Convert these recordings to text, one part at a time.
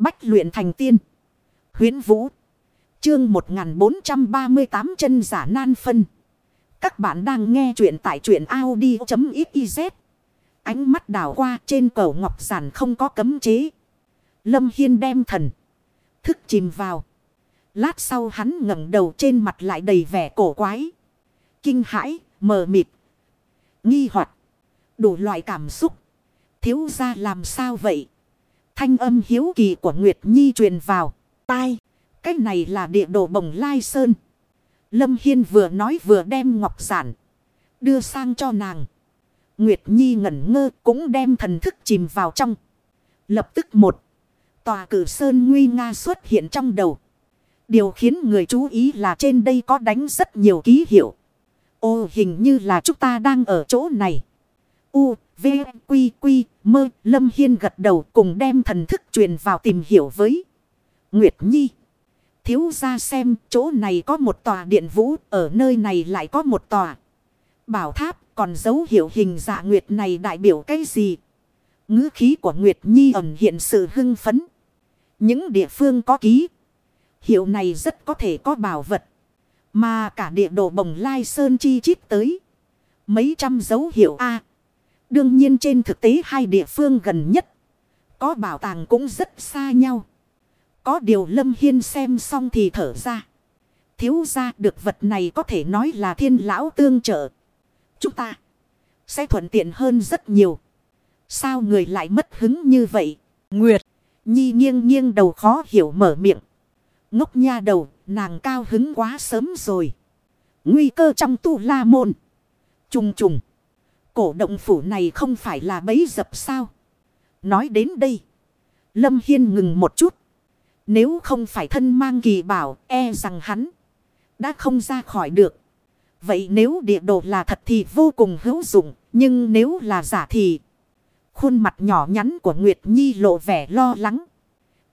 Bách luyện thành tiên. Huyến Vũ. Chương 1438 chân giả nan phân. Các bạn đang nghe truyện tại truyện Audi.xyz. Ánh mắt đảo qua trên cầu ngọc giản không có cấm chế. Lâm Hiên đem thần. Thức chìm vào. Lát sau hắn ngẩng đầu trên mặt lại đầy vẻ cổ quái. Kinh hãi, mờ mịt. Nghi hoặc Đủ loại cảm xúc. Thiếu ra làm sao vậy? Thanh âm hiếu kỳ của Nguyệt Nhi truyền vào. Tai. Cái này là địa đồ bồng lai sơn. Lâm Hiên vừa nói vừa đem ngọc giản. Đưa sang cho nàng. Nguyệt Nhi ngẩn ngơ cũng đem thần thức chìm vào trong. Lập tức một. Tòa cử sơn nguy nga xuất hiện trong đầu. Điều khiến người chú ý là trên đây có đánh rất nhiều ký hiệu. Ô hình như là chúng ta đang ở chỗ này. U, V, Quy, Quy, Mơ, Lâm Hiên gật đầu cùng đem thần thức truyền vào tìm hiểu với Nguyệt Nhi. Thiếu ra xem chỗ này có một tòa điện vũ, ở nơi này lại có một tòa. Bảo tháp còn dấu hiệu hình dạ Nguyệt này đại biểu cái gì? ngữ khí của Nguyệt Nhi ẩn hiện sự hưng phấn. Những địa phương có ký. Hiệu này rất có thể có bảo vật. Mà cả địa đồ bồng lai sơn chi chít tới. Mấy trăm dấu hiệu A đương nhiên trên thực tế hai địa phương gần nhất. Có bảo tàng cũng rất xa nhau. Có điều Lâm Hiên xem xong thì thở ra. Thiếu ra được vật này có thể nói là thiên lão tương trợ. Chúng ta sẽ thuận tiện hơn rất nhiều. Sao người lại mất hứng như vậy? Nguyệt, Nhi nghiêng nghiêng đầu khó hiểu mở miệng. Ngốc nha đầu, nàng cao hứng quá sớm rồi. Nguy cơ trong tu la môn. Trùng trùng. Cổ động phủ này không phải là bấy dập sao? Nói đến đây. Lâm Hiên ngừng một chút. Nếu không phải thân mang kỳ bảo, e rằng hắn đã không ra khỏi được. Vậy nếu địa đồ là thật thì vô cùng hữu dụng, nhưng nếu là giả thì... Khuôn mặt nhỏ nhắn của Nguyệt Nhi lộ vẻ lo lắng.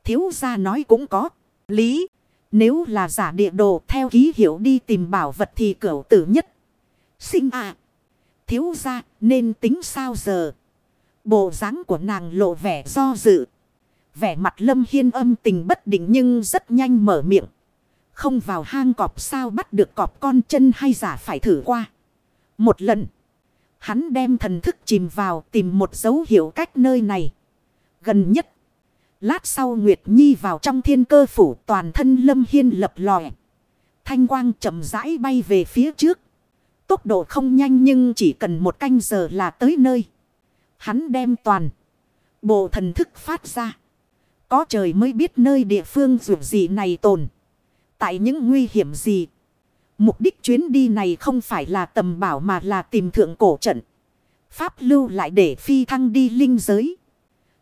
Thiếu gia nói cũng có. Lý. Nếu là giả địa đồ theo ký hiệu đi tìm bảo vật thì cửu tử nhất. Sinh à. Thiếu gia, nên tính sao giờ. Bộ dáng của nàng lộ vẻ do dự. Vẻ mặt lâm hiên âm tình bất định nhưng rất nhanh mở miệng. Không vào hang cọp sao bắt được cọp con chân hay giả phải thử qua. Một lần. Hắn đem thần thức chìm vào tìm một dấu hiệu cách nơi này. Gần nhất. Lát sau Nguyệt Nhi vào trong thiên cơ phủ toàn thân lâm hiên lập lòe. Thanh quang chậm rãi bay về phía trước. Tốc độ không nhanh nhưng chỉ cần một canh giờ là tới nơi. Hắn đem toàn. Bộ thần thức phát ra. Có trời mới biết nơi địa phương dù gì này tồn. Tại những nguy hiểm gì. Mục đích chuyến đi này không phải là tầm bảo mà là tìm thượng cổ trận. Pháp lưu lại để phi thăng đi linh giới.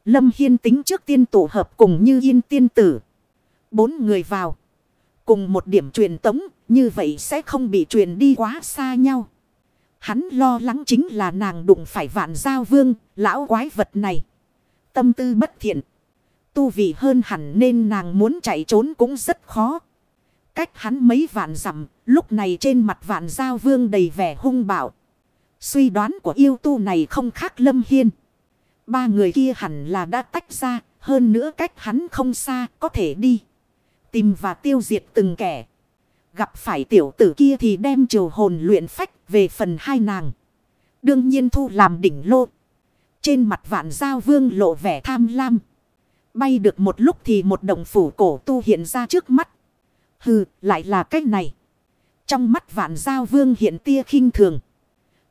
Lâm Hiên tính trước tiên tổ hợp cùng như yên tiên tử. Bốn người vào. Cùng một điểm truyền tống, như vậy sẽ không bị truyền đi quá xa nhau. Hắn lo lắng chính là nàng đụng phải vạn giao vương, lão quái vật này. Tâm tư bất thiện. Tu vị hơn hẳn nên nàng muốn chạy trốn cũng rất khó. Cách hắn mấy vạn dặm lúc này trên mặt vạn giao vương đầy vẻ hung bạo. Suy đoán của yêu tu này không khác lâm hiên. Ba người kia hẳn là đã tách ra, hơn nữa cách hắn không xa, có thể đi. Tìm và tiêu diệt từng kẻ. Gặp phải tiểu tử kia thì đem triều hồn luyện phách về phần hai nàng. Đương nhiên thu làm đỉnh lô. Trên mặt vạn giao vương lộ vẻ tham lam. Bay được một lúc thì một đồng phủ cổ tu hiện ra trước mắt. Hừ, lại là cái này. Trong mắt vạn giao vương hiện tia khinh thường.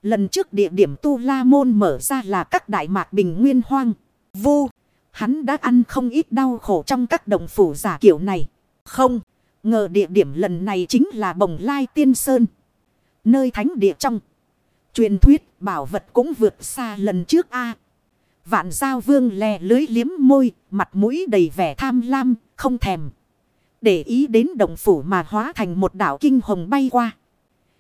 Lần trước địa điểm tu la môn mở ra là các đại mạc bình nguyên hoang. Vô, hắn đã ăn không ít đau khổ trong các đồng phủ giả kiểu này. Không, ngờ địa điểm lần này chính là bồng lai tiên sơn. Nơi thánh địa trong. Truyền thuyết bảo vật cũng vượt xa lần trước a Vạn giao vương lè lưới liếm môi, mặt mũi đầy vẻ tham lam, không thèm. Để ý đến đồng phủ mà hóa thành một đảo kinh hồng bay qua.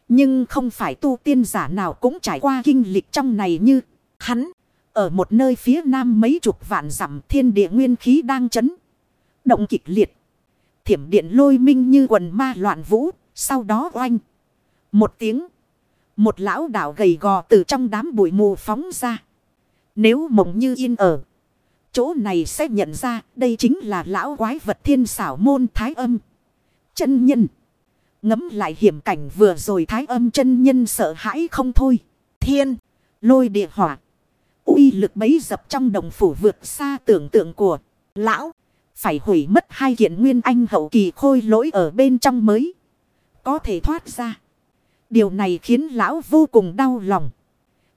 Nhưng không phải tu tiên giả nào cũng trải qua kinh lịch trong này như hắn. Ở một nơi phía nam mấy chục vạn dặm thiên địa nguyên khí đang chấn. Động kịch liệt. Thiểm điện lôi minh như quần ma loạn vũ. Sau đó oanh. Một tiếng. Một lão đảo gầy gò từ trong đám bụi mù phóng ra. Nếu mộng như yên ở. chỗ này sẽ nhận ra đây chính là lão quái vật thiên xảo môn thái âm. Chân nhân. Ngấm lại hiểm cảnh vừa rồi thái âm chân nhân sợ hãi không thôi. Thiên. Lôi địa hỏa. uy lực bấy dập trong đồng phủ vượt xa tưởng tượng của lão. Phải hủy mất hai kiện nguyên anh hậu kỳ khôi lỗi ở bên trong mới. Có thể thoát ra. Điều này khiến lão vô cùng đau lòng.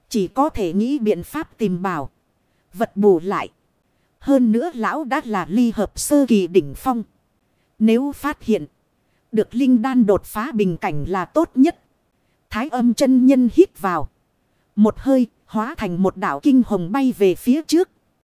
Chỉ có thể nghĩ biện pháp tìm bảo. Vật bù lại. Hơn nữa lão đã là ly hợp sơ kỳ đỉnh phong. Nếu phát hiện. Được linh đan đột phá bình cảnh là tốt nhất. Thái âm chân nhân hít vào. Một hơi, hóa thành một đảo kinh hồng bay về phía trước.